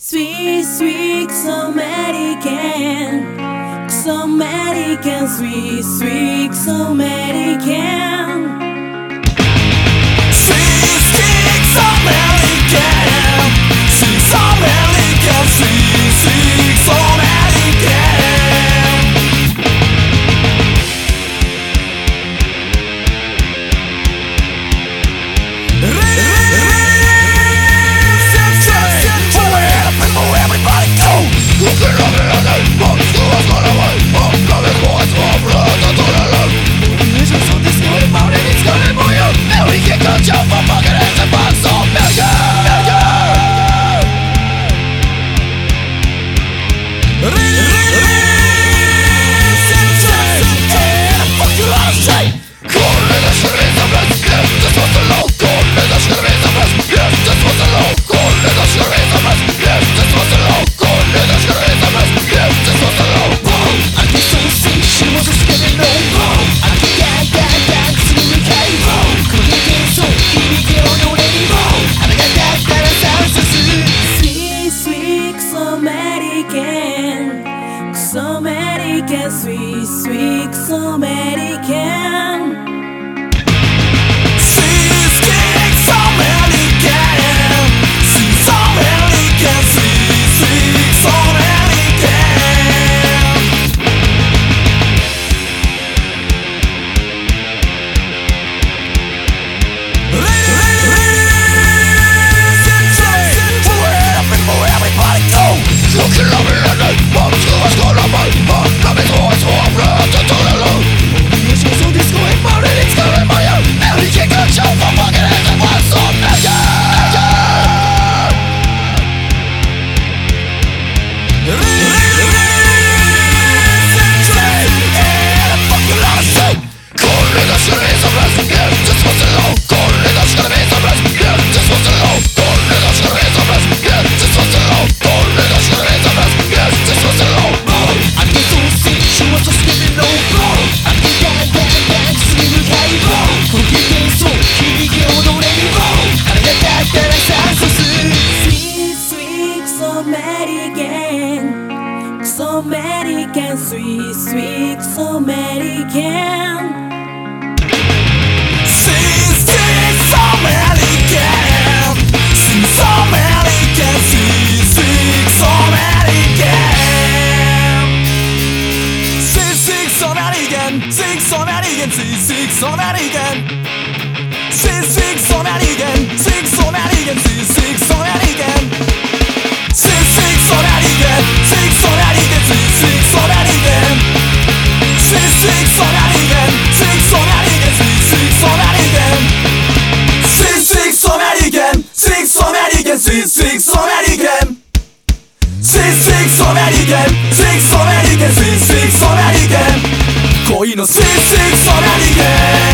Sweet, sweet, so American. So American, sweet, sweet, American, sweet, sweet, so American. American, sweet, sweet, so American. Sweet, sweet, so so American, sweet, sweet, so American. Sweet, sweet, so American, sweet, so so American, sweet, so Six six American Six six American Six American Six six American 恋の Six six American